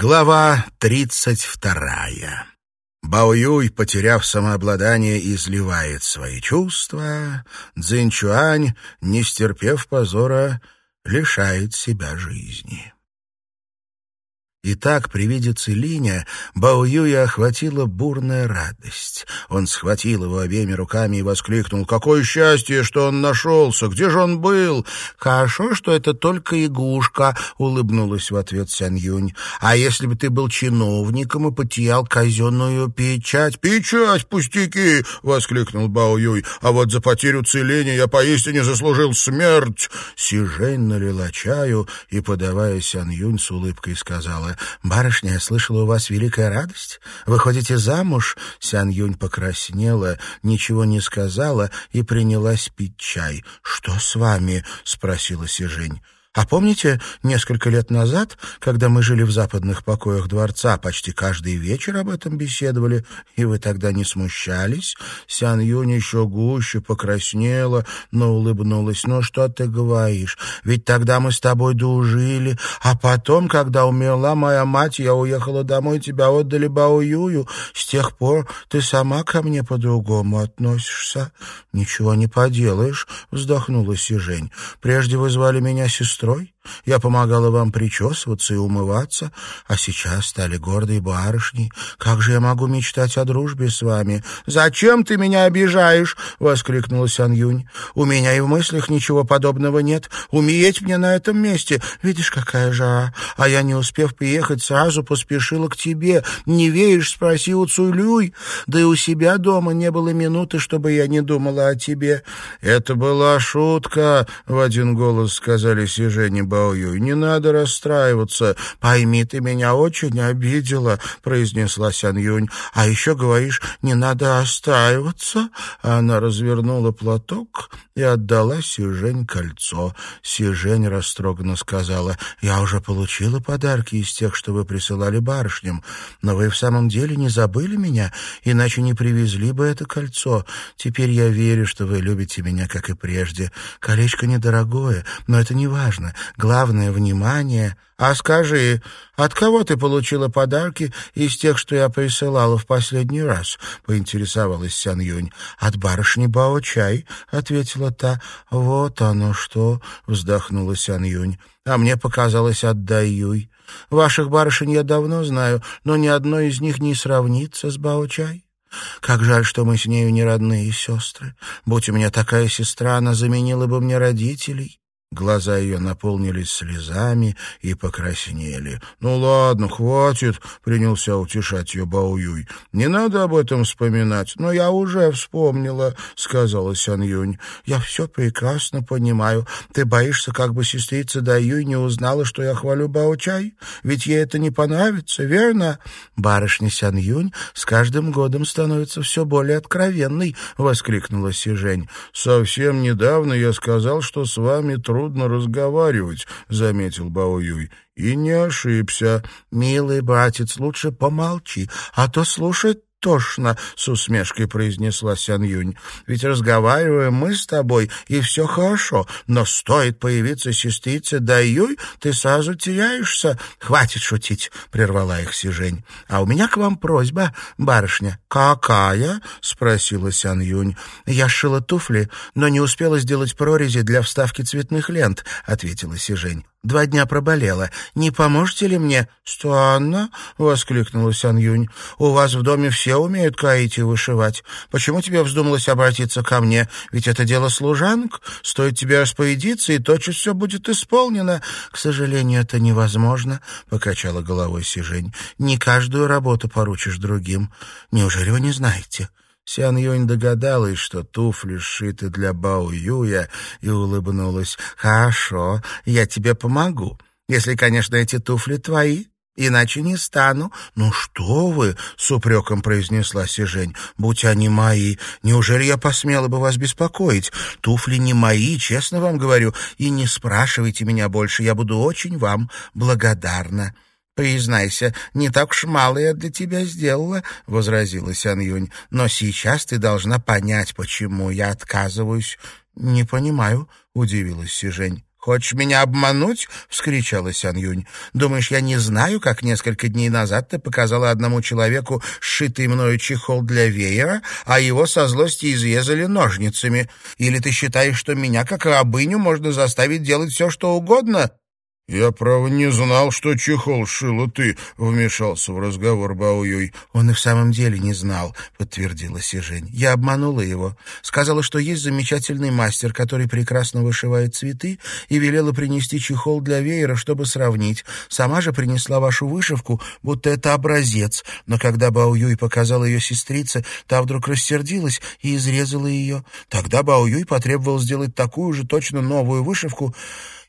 Глава тридцать вторая. Баоюй, потеряв самообладание, изливает свои чувства. Цзиньчуань, не стерпев позора, лишает себя жизни. И так при виде Целиня Бао Юя охватила бурная радость. Он схватил его обеими руками и воскликнул. «Какое счастье, что он нашелся! Где же он был?» «Хорошо, что это только игушка», — улыбнулась в ответ Сян Юнь. «А если бы ты был чиновником и потерял казенную печать?» «Печать, пустяки!» — воскликнул Бао Юй. «А вот за потерю Целиня я поистине заслужил смерть!» Сижень налила чаю и, подавая Сян Юнь, с улыбкой сказала «Барышня, я слышала, у вас великая радость. Вы ходите замуж?» Сян Юнь покраснела, ничего не сказала и принялась пить чай. «Что с вами?» — спросила Сижень. А помните, несколько лет назад, когда мы жили в западных покоях дворца, почти каждый вечер об этом беседовали, и вы тогда не смущались? Сян Юнь еще гуще покраснела, но улыбнулась. «Ну, что ты говоришь? Ведь тогда мы с тобой дружили, а потом, когда умерла моя мать, я уехала домой, тебя отдали Бао Юю. С тех пор ты сама ко мне по-другому относишься». «Ничего не поделаешь», — вздохнула Сижень. «Прежде вы звали меня сестрой, сестрой. Я помогала вам причесываться и умываться, а сейчас стали гордой барышней. Как же я могу мечтать о дружбе с вами? Зачем ты меня обижаешь? воскликнула Сян Юнь. У меня и в мыслях ничего подобного нет. Умереть мне на этом месте. Видишь, какая жара. А я, не успев приехать, сразу поспешила к тебе. Не веришь? спроси у Цуйлюй. Да и у себя дома не было минуты, чтобы я не думала о тебе. Это была шутка, в один голос сказали Сижени Баоюй. «Не надо расстраиваться. Пойми, ты меня очень обидела», — произнесла Сян Юнь. «А еще говоришь, не надо расстраиваться». Она развернула платок и отдала Сижень кольцо. Сижень растроганно сказала, «Я уже получила подарки из тех, что вы присылали барышням, но вы в самом деле не забыли меня, иначе не привезли бы это кольцо. Теперь я верю, что вы любите меня, как и прежде. Колечко недорогое, но это не важно главное — внимание. А скажи, от кого ты получила подарки из тех, что я присылала в последний раз?» — поинтересовалась Сян Юнь. «От барышни Бао-чай», — ответила та. «Вот оно что!» — вздохнула Сян Юнь. «А мне показалось от Дай Юй. Ваших барышень я давно знаю, но ни одной из них не сравнится с Бао-чай». Как жаль, что мы с нею не родные сестры. Будь у меня такая сестра, она заменила бы мне родителей. Глаза ее наполнились слезами и покраснели. «Ну ладно, хватит», — принялся утешать ее Баоюй. «Не надо об этом вспоминать». «Но я уже вспомнила», — сказала Сян Юнь. «Я все прекрасно понимаю. Ты боишься, как бы сестрица Даюй не узнала, что я хвалю Бао-чай? Ведь ей это не понравится, верно?» «Барышня Сян Юнь с каждым годом становится все более откровенной», — воскликнула Сижень. «Совсем недавно я сказал, что с вами трудно трудно разговаривать», — заметил Бао. «И не ошибся». «Милый братец, лучше помолчи, а то слушать тошно», — с усмешкой произнесла Сян Юнь. «Ведь разговариваем мы с тобой, и все хорошо, но стоит появиться сестрице Даюй, ты сразу теряешься». «Хватит шутить», — прервала их Сижень. «А у меня к вам просьба, барышня». «Какая?» — спросила Сян Юнь. «Я шила туфли, но не успела сделать прорези для вставки цветных лент», — ответила Сижень. Два дня проболела. Не поможете ли мне?» «Странно», — воскликнула Сян Юнь. «У вас в доме все умеют каить и вышивать. Почему тебе вздумалось обратиться ко мне? Ведь это дело служанок. Стоит тебе распорядиться, и тотчас все будет исполнено». «К сожалению, это невозможно», — покачала головой Сижень. «Не каждую работу поручишь другим. Неужели вы не знаете?» Сян Юнь догадалась, что туфли сшиты для Бао Юя, и улыбнулась. «Хорошо, я тебе помогу, если, конечно, эти туфли твои». Иначе не стану. Ну что вы, с упреком произнесла Сижень. Будь они мои, неужели я посмела бы вас беспокоить? Туфли не мои, честно вам говорю, и не спрашивайте меня больше, я буду очень вам благодарна. «Признайся, не так уж мало я для тебя сделала», — возразила Сян Юнь. «Но сейчас ты должна понять, почему я отказываюсь». «Не понимаю», — удивилась Сижень. «Хочешь меня обмануть?» — вскричала Сян Юнь. «Думаешь, я не знаю, как несколько дней назад ты показала одному человеку сшитый мною чехол для веера, а его со злости изрезали ножницами? Или ты считаешь, что меня, как рабыню, можно заставить делать все, что угодно?» «Я, право, не знал, что чехол шила ты», — вмешался в разговор Баоюй. «Он и в самом деле не знал», — подтвердила Сижень. «Я обманула его. Сказала, что есть замечательный мастер, который прекрасно вышивает цветы, и велела принести чехол для веера, чтобы сравнить. Сама же принесла вашу вышивку, будто это образец. Но когда Баоюй показал ее сестрице, та вдруг рассердилась и изрезала ее. Тогда Баоюй потребовал сделать такую же точно новую вышивку,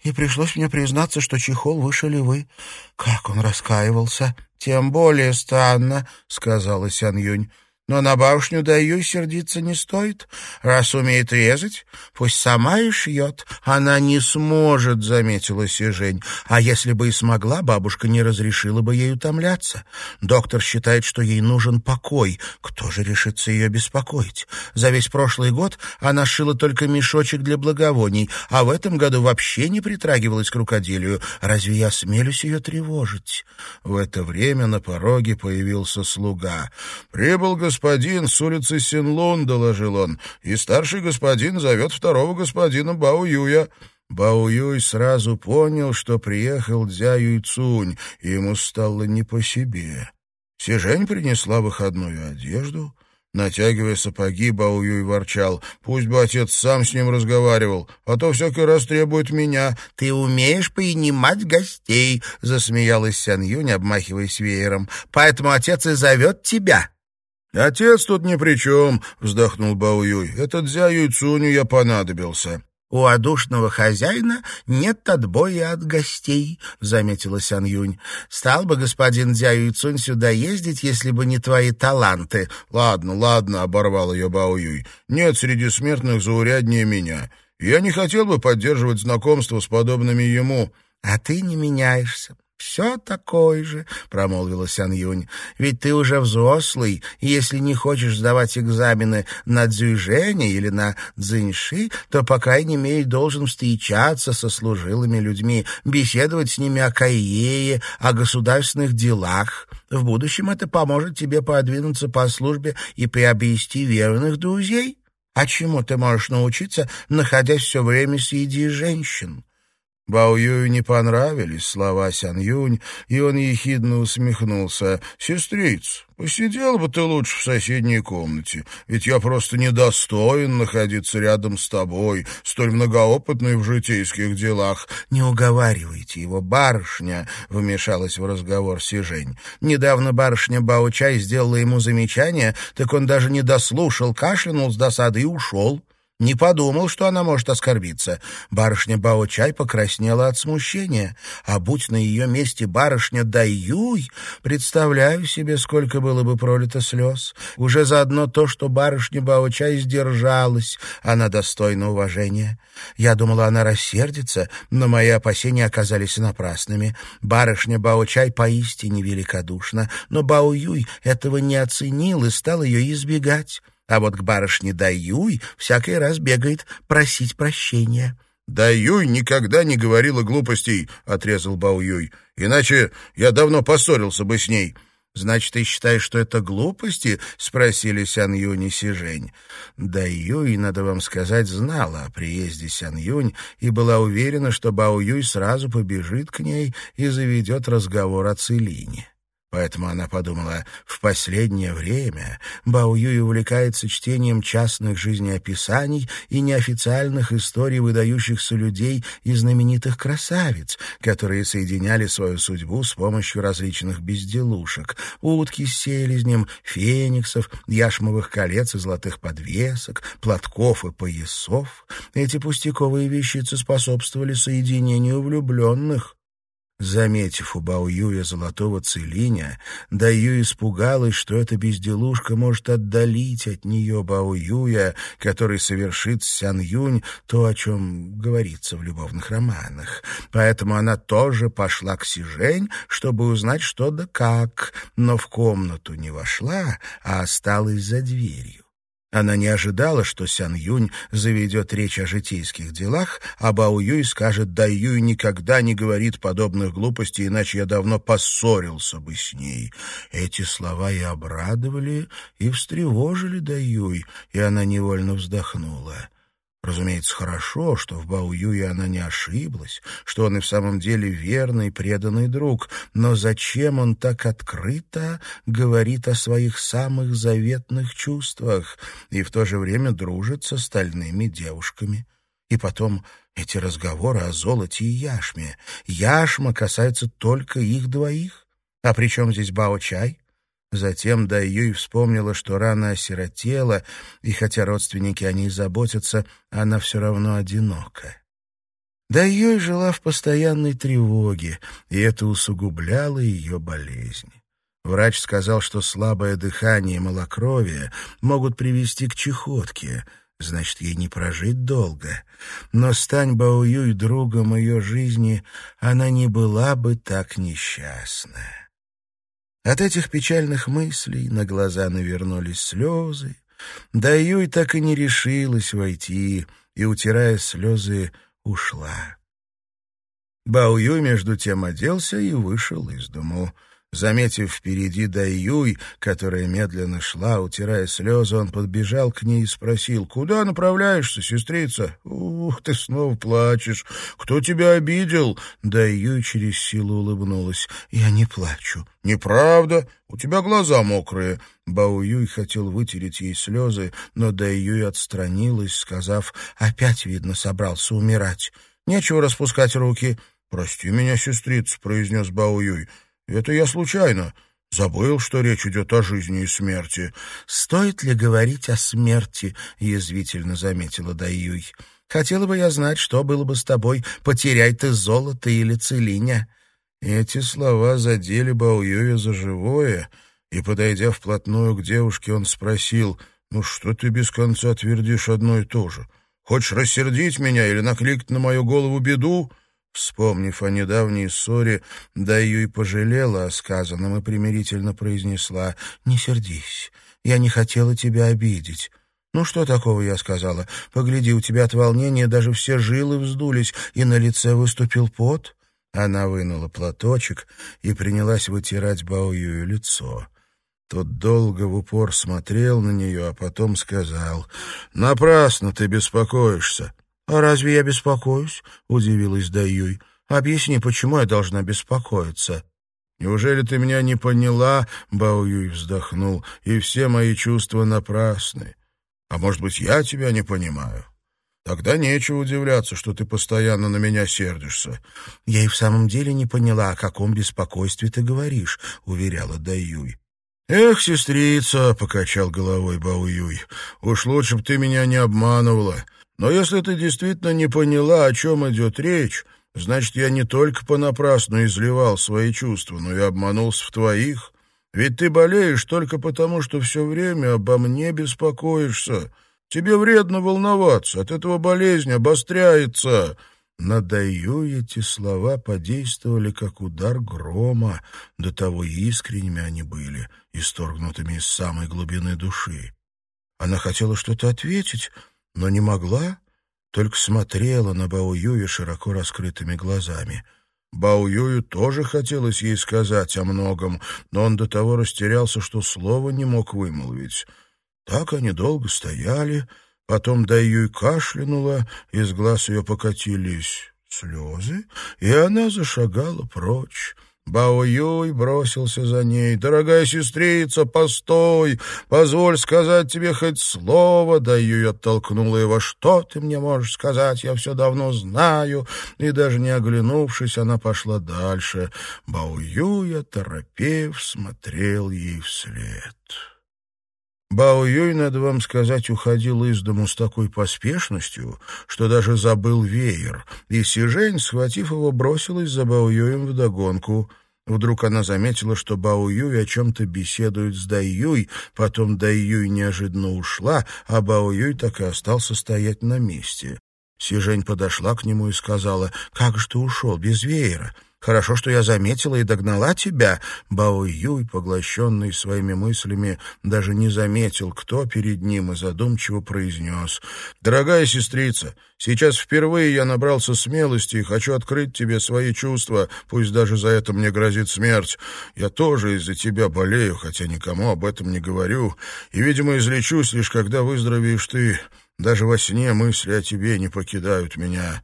и пришлось мне признаться, что чехол вышили вы. Как он раскаивался. «Тем более странно», — сказала Сян Юнь. Но на бабушню Даю сердиться не стоит. Раз умеет резать, пусть сама и шьет. Она не сможет, — заметила Сижень. А если бы и смогла, бабушка не разрешила бы ей утомляться. Доктор считает, что ей нужен покой. Кто же решится ее беспокоить? За весь прошлый год она шила только мешочек для благовоний, а в этом году вообще не притрагивалась к рукоделию. Разве я смелюсь ее тревожить? В это время на пороге появился слуга. «Прибыл господин господин с улицы Синлун», — доложил он, — «и старший господин зовет второго господина Бао Юя». Бао Юй сразу понял, что приехал Дзя Юйцунь, и ему стало не по себе. Сижень принесла выходную одежду. Натягивая сапоги, Бао Юй ворчал. «Пусть бы отец сам с ним разговаривал, а то всякий раз требует меня». «Ты умеешь принимать гостей», — засмеялась Сян Юнь, обмахиваясь веером. «Поэтому отец и зовет тебя». «Отец тут ни при чем», — вздохнул Баоюй. «Этот Дзя Юйцуню я понадобился». «У одушного хозяина нет отбоя от гостей», — заметила Сян Юнь. «Стал бы господин Дзя Юйцунь сюда ездить, если бы не твои таланты». «Ладно, ладно», — оборвал ее Бао Юй. «Нет среди смертных зауряднее меня. Я не хотел бы поддерживать знакомство с подобными ему». «А ты не меняешься. «Все такой же», — промолвила Сян Юнь. «Ведь ты уже взрослый, и если не хочешь сдавать экзамены на дзюйжэне или на дзиньши, то, по крайней мере, должен встречаться со служилыми людьми, беседовать с ними о кайее, о государственных делах. В будущем это поможет тебе продвинуться по службе и приобрести верных друзей. А чему ты можешь научиться, находясь все время среди женщин?» Бао Юю не понравились слова Сян Юнь, и он ехидно усмехнулся. «Сестриц, посидел бы ты лучше в соседней комнате, ведь я просто недостоин находиться рядом с тобой, столь многоопытной в житейских делах». «Не уговаривайте его, барышня», — вмешалась в разговор Сижень. «Недавно барышня Бао-Чай сделала ему замечание, так он даже не дослушал, кашлянул с досады и ушел». Не подумал, что она может оскорбиться. Барышня Бао-Чай покраснела от смущения. А будь на ее месте барышня Даюй, представляю себе, сколько было бы пролито слез. Уже заодно то, что барышня Бао-Чай сдержалась, она достойна уважения. Я думала, она рассердится, но мои опасения оказались напрасными. Барышня Бао-Чай поистине великодушна, но Бао-Юй этого не оценил и стал ее избегать а вот к барышне Даюй всякий раз бегает просить прощения». «Даюй никогда не говорила глупостей», — отрезал Баоюй. «Иначе я давно поссорился бы с ней». «Значит, ты считаешь, что это глупости?» — спросили Сян Юнь и Сижень. Да Юй, надо вам сказать, знала о приезде Сян Юнь и была уверена, что Бао Юй сразу побежит к ней и заведет разговор о Целине. Поэтому она подумала, в последнее время Бао Юй увлекается чтением частных жизнеописаний и неофициальных историй выдающихся людей и знаменитых красавиц, которые соединяли свою судьбу с помощью различных безделушек — утки с селезнем, фениксов, яшмовых колец и золотых подвесок, платков и поясов. Эти пустяковые вещицы способствовали соединению влюбленных. Заметив у Бао Юя золотого целиня, Даю испугалась, что эта безделушка может отдалить от нее Бао Юя, который совершит Сян Юнь то, о чем говорится в любовных романах. Поэтому она тоже пошла к Сижень, чтобы узнать, что да как, но в комнату не вошла, а осталась за дверью. Она не ожидала, что Сян Юнь заведет речь о житейских делах, а Бао Юй скажет «Да Юй никогда не говорит подобных глупостей, иначе я давно поссорился бы с ней». Эти слова и обрадовали, и встревожили Да Юй, и она невольно вздохнула. Разумеется, хорошо, что в Бао Юе она не ошиблась, что он и в самом деле верный, преданный друг, но зачем он так открыто говорит о своих самых заветных чувствах и в то же время дружит с остальными девушками? И потом эти разговоры о золоте и яшме. Яшма касается только их двоих. А при чем здесь Бао-чай? Затем Даюй вспомнила, что рано осиротела, и хотя родственники о ней заботятся, она все равно одинока. Даюй жила в постоянной тревоге, и это усугубляло ее болезнь. Врач сказал, что слабое дыхание и малокровие могут привести к чехотке, значит, ей не прожить долго. Но стань Баоюй другом ее жизни, она не была бы так несчастна. От этих печальных мыслей на глаза навернулись слезы. Да Юй так и не решилась войти, и, утирая слезы, ушла. Бао Юй между тем оделся и вышел из дому. Заметив впереди Даюй, которая медленно шла, утирая слезы, он подбежал к ней и спросил, «Куда направляешься, сестрица?» «Ух, ты снова плачешь! Кто тебя обидел?» Даюй через силу улыбнулась. «Я не плачу». «Неправда, у тебя глаза мокрые». Бао Юй хотел вытереть ей слезы, но Даюй отстранилась, сказав, «Опять, видно, собрался умирать. Нечего распускать руки». «Прости меня, сестрица», — произнес Бао Юй. Это я случайно. Забыл, что речь идет о жизни и смерти. «Стоит ли говорить о смерти?» — язвительно заметила Даюй. «Хотела бы я знать, что было бы с тобой, потеряй ты золото или целиня». Эти слова задели Баоюя за живое, и, подойдя вплотную к девушке, он спросил, «Ну что ты без конца твердишь одно и то же? Хочешь рассердить меня или накликать на мою голову беду?» Вспомнив о недавней ссоре, Даю и пожалела о сказанном и примирительно произнесла «Не сердись, я не хотела тебя обидеть». «Ну что такого?» — я сказала. «Погляди, у тебя от волнения даже все жилы вздулись, и на лице выступил пот». Она вынула платочек и принялась вытирать Баоюю лицо. Тот долго в упор смотрел на нее, а потом сказал, «Напрасно ты беспокоишься. «А разве я беспокоюсь?» — удивилась Даюй. «Объясни, почему я должна беспокоиться?» «Неужели ты меня не поняла?» — Баоюй вздохнул. «И все мои чувства напрасны. А может быть, я тебя не понимаю?» Тогда нечего удивляться, что ты постоянно на меня сердишься. — Я и в самом деле не поняла, о каком беспокойстве ты говоришь, — уверяла Даюй. — Эх, сестрица, — покачал головой Бауюй, — уж лучше б ты меня не обманывала. Но если ты действительно не поняла, о чем идет речь, значит, я не только понапрасну изливал свои чувства, но и обманулся в твоих. Ведь ты болеешь только потому, что все время обо мне беспокоишься. Тебе вредно волноваться, от этого болезнь обостряется». На Даю эти слова подействовали, как удар грома, до того искренними они были, исторгнутыми из самой глубины души. Она хотела что-то ответить, но не могла, только смотрела на Бао Юя широко раскрытыми глазами. Бао Юю тоже хотелось ей сказать о многом, но он до того растерялся, что слова не мог вымолвить. Так они долго стояли, потом Даюй кашлянула, из глаз ее покатились слезы, и она зашагала прочь. Бао-Юй бросился за ней. «Дорогая сестрица, постой! Позволь сказать тебе хоть слово!» Даюй оттолкнула его. «Что ты мне можешь сказать? Я все давно знаю!» И даже не оглянувшись, она пошла дальше. Бао-Юй, торопев, смотрел ей вслед. Бао Юй, надо вам сказать, уходил из дому с такой поспешностью, что даже забыл веер, и Сижень, схватив его, бросилась за Бао Юем вдогонку. Вдруг она заметила, что Бао Юй о чем-то беседует с Дай Юй, потом Дай Юй неожиданно ушла, а Бао Юй так и остался стоять на месте. Сижень подошла к нему и сказала, «Как же ты ушел без веера?» Хорошо, что я заметила и догнала тебя». Бао Юй, поглощенный своими мыслями, даже не заметил, кто перед ним, и задумчиво произнес. «Дорогая сестрица, сейчас впервые я набрался смелости и хочу открыть тебе свои чувства, пусть даже за это мне грозит смерть. Я тоже из-за тебя болею, хотя никому об этом не говорю, и, видимо, излечусь лишь когда выздоровеешь ты. Даже во сне мысли о тебе не покидают меня».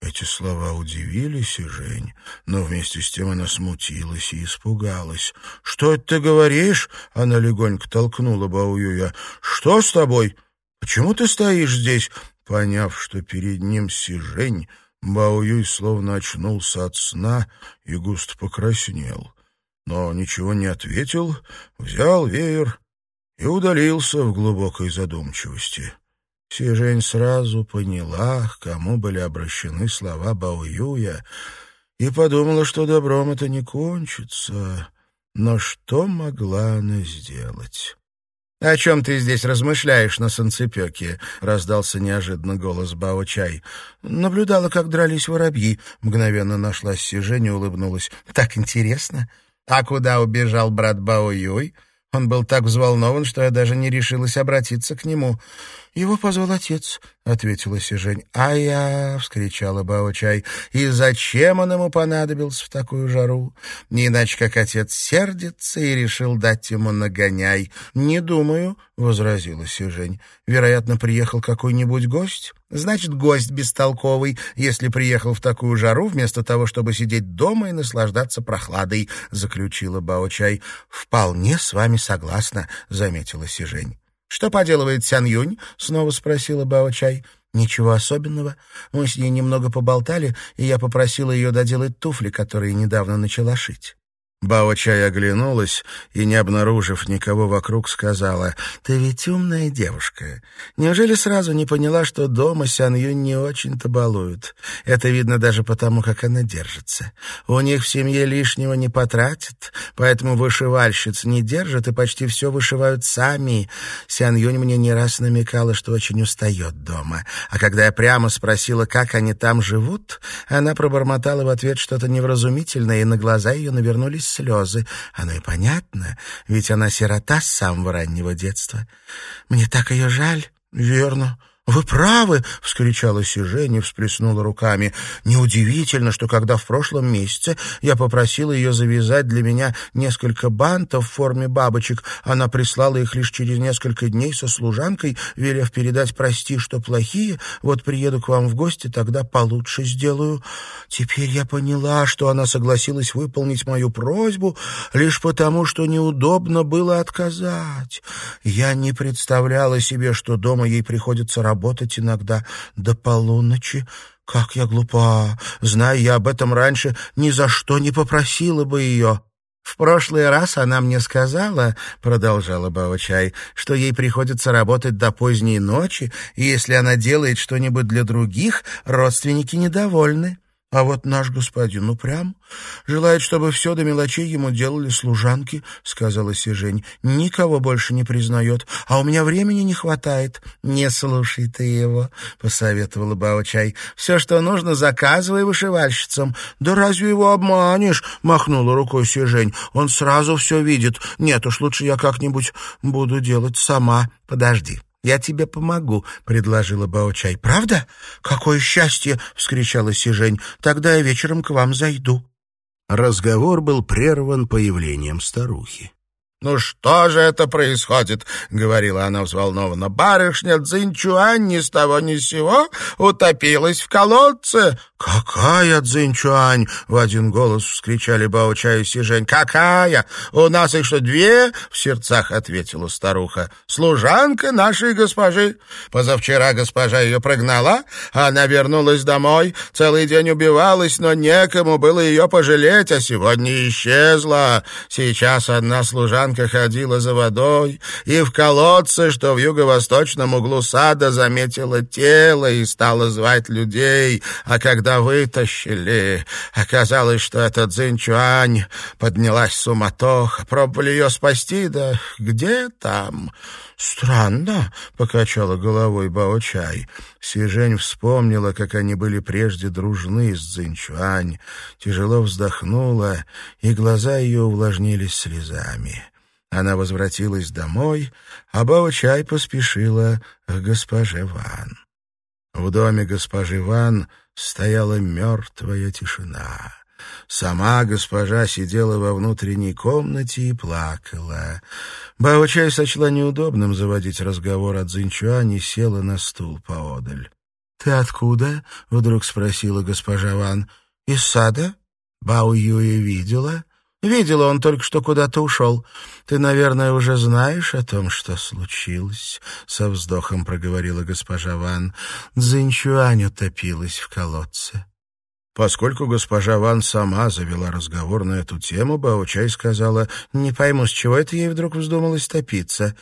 Эти слова удивили Сижень, но вместе с тем она смутилась и испугалась. «Что это ты говоришь?» — она легонько толкнула Баоюя. «Что с тобой? Почему ты стоишь здесь?» Поняв, что перед ним Сижень, Баоюй словно очнулся от сна и густо покраснел. Но ничего не ответил, взял веер и удалился в глубокой задумчивости. Сижень сразу поняла, к кому были обращены слова Баоюя, и подумала, что добром это не кончится. Но что могла она сделать? — О чем ты здесь размышляешь на санцепёке? — раздался неожиданно голос Бао-чай. Наблюдала, как дрались воробьи. Мгновенно нашлась Сижень и улыбнулась. — Так интересно. А куда убежал брат Бао-юй? Он был так взволнован, что я даже не решилась обратиться к нему. «Его позвал отец», — ответила Сижень. «А я!» — вскричала Бао-чай. «И зачем он ему понадобился в такую жару? Не иначе, как отец сердится и решил дать ему нагоняй». «Не думаю», — возразила Сижень. «Вероятно, приехал какой-нибудь гость?» «Значит, гость бестолковый, если приехал в такую жару, вместо того, чтобы сидеть дома и наслаждаться прохладой», — заключила Бао-чай. «Вполне с вами согласна», — заметила Сижень. «Что поделывает Сян Юнь?» — снова спросила Бао Чай. «Ничего особенного. Мы с ней немного поболтали, и я попросила ее доделать туфли, которые недавно начала шить». Бао-чай оглянулась и, не обнаружив никого вокруг, сказала, «Ты ведь умная девушка. Неужели сразу не поняла, что дома Сянью не очень-то балуют? Это видно даже потому, как она держится. У них в семье лишнего не потратят, поэтому вышивальщиц не держат и почти все вышивают сами. Сянь-Юнь мне не раз намекала, что очень устает дома. А когда я прямо спросила, как они там живут, она пробормотала в ответ что-то невразумительное, и на глаза ее навернулись слезы. Оно и понятно, ведь она сирота с самого раннего детства. Мне так ее жаль. Верно. «Вы правы!» — вскричала Сижень всплеснула руками. «Неудивительно, что когда в прошлом месяце я попросила ее завязать для меня несколько бантов в форме бабочек, она прислала их лишь через несколько дней со служанкой, велев передать «прости, что плохие, вот приеду к вам в гости, тогда получше сделаю». Теперь я поняла, что она согласилась выполнить мою просьбу лишь потому, что неудобно было отказать. Я не представляла себе, что дома ей приходится работать, работать иногда до полуночи. Как я глупа! Зная я об этом раньше, ни за что не попросила бы ее». «В прошлый раз она мне сказала, — продолжала Бао-чай, — что ей приходится работать до поздней ночи, и если она делает что-нибудь для других, родственники недовольны. А вот наш господин упрям, желает, чтобы все до мелочей ему делали служанки, — сказала Сижень. Никого больше не признает, а у меня времени не хватает. Не слушай ты его, — посоветовала Бао-чай. Все, что нужно, заказывай вышивальщицам. Да разве его обманешь? — махнула рукой Сижень. Он сразу все видит. Нет уж, лучше я как-нибудь буду делать сама. Подожди. «Я тебе помогу», — предложила Баочай. «Правда? Какое счастье!» — вскричала Сижень. «Тогда я вечером к вам зайду». Разговор был прерван появлением старухи. «Ну что же это происходит?» — говорила она взволнованно. «Барышня Цзиньчуань ни с того ни с сего утопилась в колодце». «Какая Цзиньчуань?» — в один голос вскричали Бауча и Сижень. «Какая? У нас их что, две?» — в сердцах ответила старуха. «Служанка нашей госпожи. Позавчера госпожа ее прогнала, она вернулась домой, целый день убивалась, но некому было ее пожалеть, а сегодня исчезла. Сейчас одна служанка ходила за водой, и в колодце, что в юго-восточном углу сада, заметила тело и стала звать людей, а когда когда вытащили, оказалось, что этот Цзиньчуань поднялась суматоха. Пробовали ее спасти, да где там? «Странно», — покачала головой Бао-Чай. Сижень вспомнила, как они были прежде дружны с Цзиньчуань, тяжело вздохнула, и глаза ее увлажнились слезами. Она возвратилась домой, а Бао-Чай поспешила к госпоже Ван. В доме госпожи Ван стояла мертвая тишина. Сама госпожа сидела во внутренней комнате и плакала. Бао-чай сочла неудобным заводить разговор о Цзиньчуане и села на стул поодаль. — Ты откуда? — вдруг спросила госпожа Ван. — Из сада? Бао Юя видела? — Видела, он только что куда-то ушел. Ты, наверное, уже знаешь о том, что случилось, — со вздохом проговорила госпожа Ван. Цзиньчуань утопилась в колодце. Поскольку госпожа Ван сама завела разговор на эту тему, Баучай сказала, «Не пойму, с чего это ей вдруг вздумалось топиться.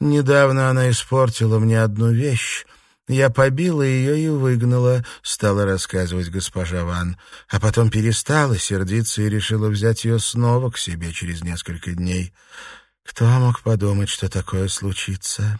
Недавно она испортила мне одну вещь». Я побила ее и выгнала, — стала рассказывать госпожа Ван. А потом перестала сердиться и решила взять ее снова к себе через несколько дней. Кто мог подумать, что такое случится?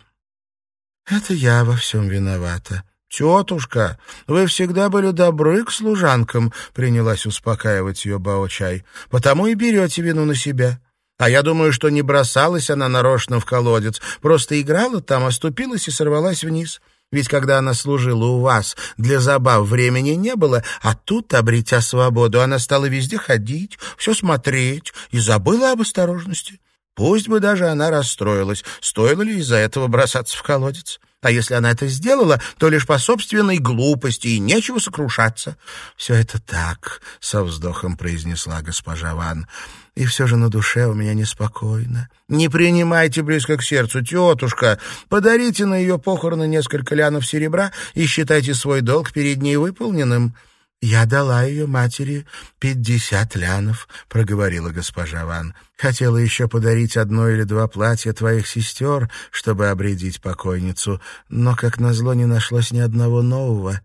Это я во всем виновата. «Тетушка, вы всегда были добры к служанкам», — принялась успокаивать ее Бао-чай, «потому и берете вину на себя. А я думаю, что не бросалась она нарочно в колодец, просто играла там, оступилась и сорвалась вниз». Ведь когда она служила у вас, для забав времени не было, а тут, обретя свободу, она стала везде ходить, все смотреть и забыла об осторожности. Пусть бы даже она расстроилась, стоило ли из-за этого бросаться в колодец. А если она это сделала, то лишь по собственной глупости, и нечего сокрушаться. — Все это так, — со вздохом произнесла госпожа Ван. — И все же на душе у меня неспокойно. Не принимайте близко к сердцу, тетушка. Подарите на ее похороны несколько лянов серебра и считайте свой долг перед ней выполненным. «Я дала ее матери пятьдесят лянов», — проговорила госпожа Ван. «Хотела еще подарить одно или два платья твоих сестер, чтобы обредить покойницу, но, как назло, не нашлось ни одного нового.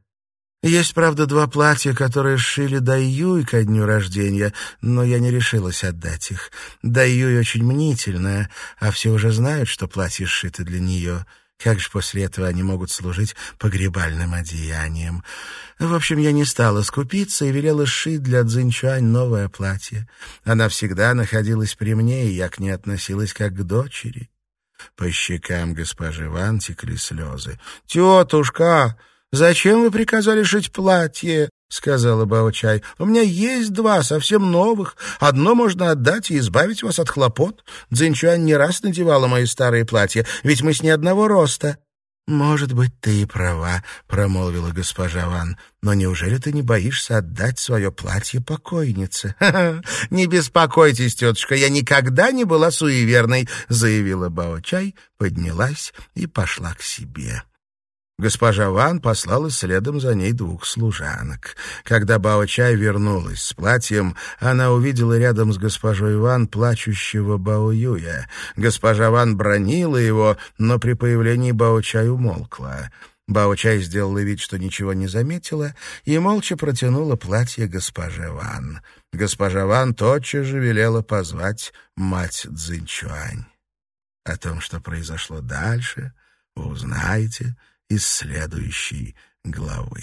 Есть, правда, два платья, которые сшили Дайюй ко дню рождения, но я не решилась отдать их. Дайюй очень мнительная, а все уже знают, что платье сшито для нее». Как же после этого они могут служить погребальным одеянием? В общем, я не стала скупиться и велела сшить для Цзиньчуань новое платье. Она всегда находилась при мне, и я к ней относилась как к дочери. По щекам госпожи Ван текли слезы. «Тетушка, зачем вы приказали шить платье?» — сказала Бао-чай. — У меня есть два, совсем новых. Одно можно отдать и избавить вас от хлопот. Цзиньчуань не раз надевала мои старые платья, ведь мы с ней одного роста. — Может быть, ты и права, — промолвила госпожа Ван. — Но неужели ты не боишься отдать свое платье покойнице? — Не беспокойтесь, тетушка, я никогда не была суеверной, — заявила Бао-чай, поднялась и пошла к себе. Госпожа Ван послала следом за ней двух служанок. Когда Бао-Чай вернулась с платьем, она увидела рядом с госпожой Ван плачущего Бао-Юя. Госпожа Ван бронила его, но при появлении Бао-Чай умолкла. Бао-Чай сделала вид, что ничего не заметила, и молча протянула платье госпоже Ван. Госпожа Ван тотчас же велела позвать мать Цзиньчуань. О том, что произошло дальше, вы узнаете — из следующей главы.